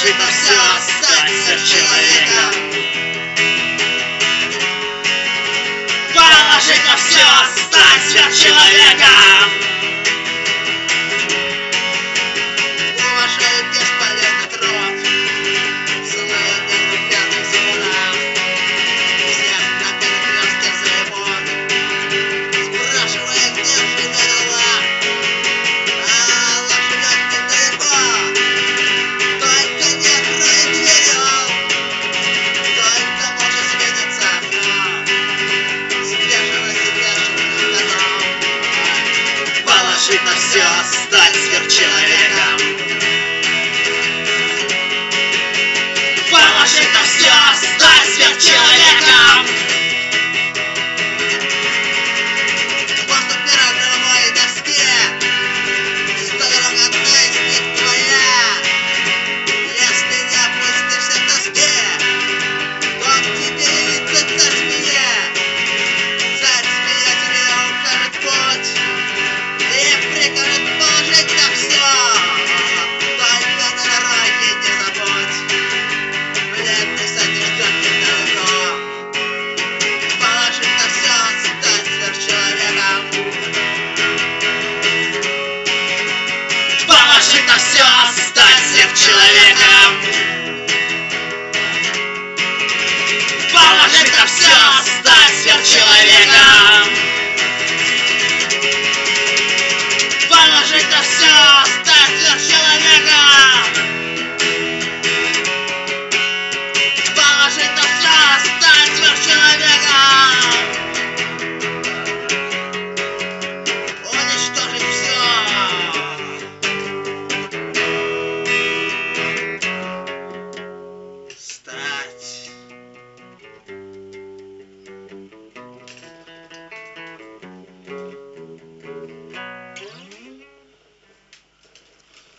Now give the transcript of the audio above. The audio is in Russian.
жито все останется человеком. Положи-то все, останься человеком! стать сверхчеловеком все создать хлеб человеком.